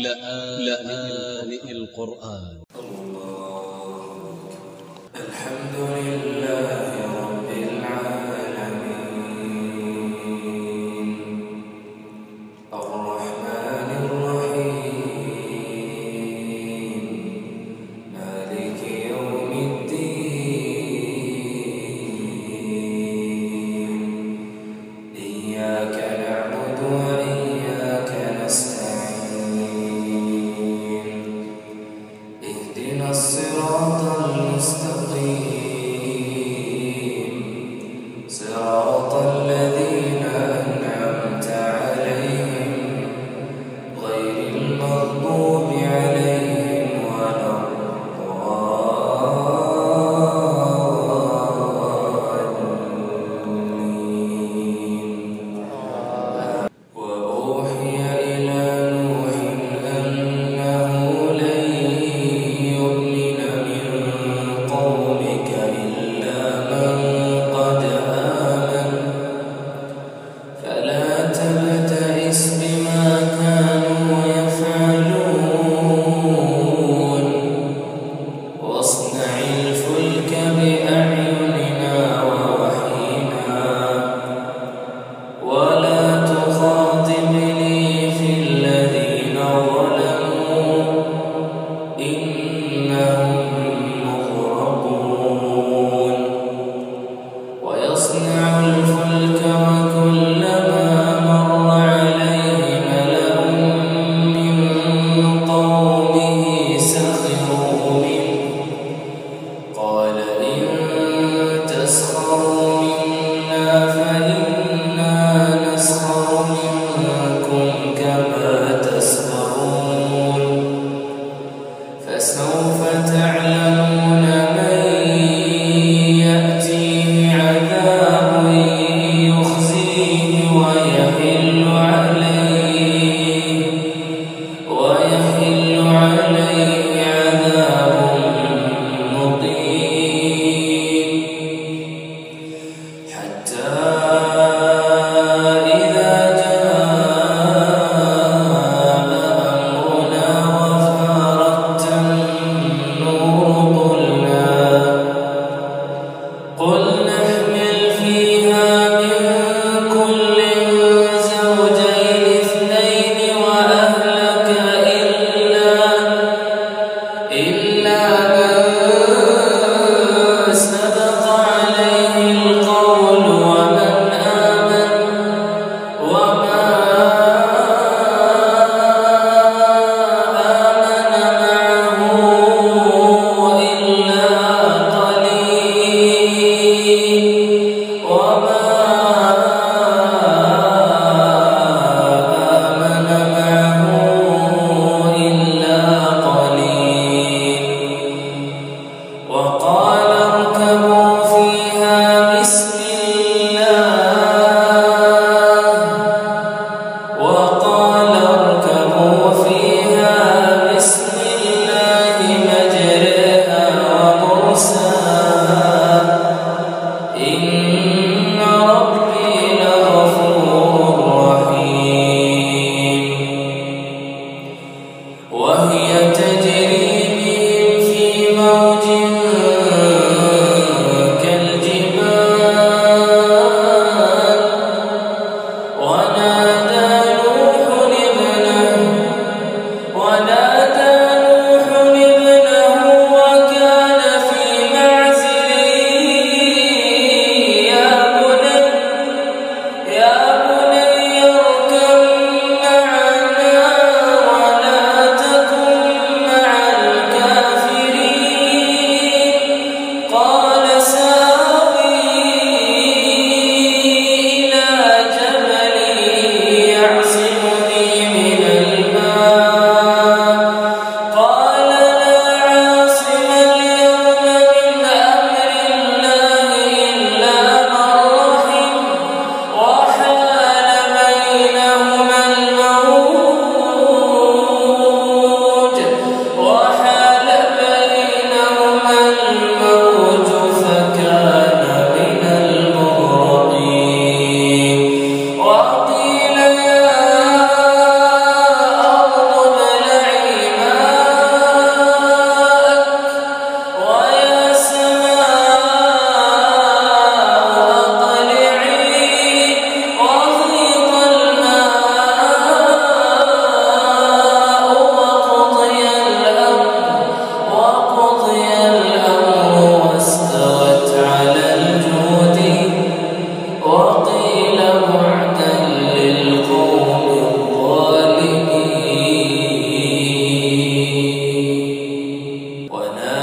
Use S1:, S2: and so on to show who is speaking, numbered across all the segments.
S1: لآن القرآن.
S2: الحمد لله. that's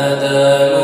S2: هدانا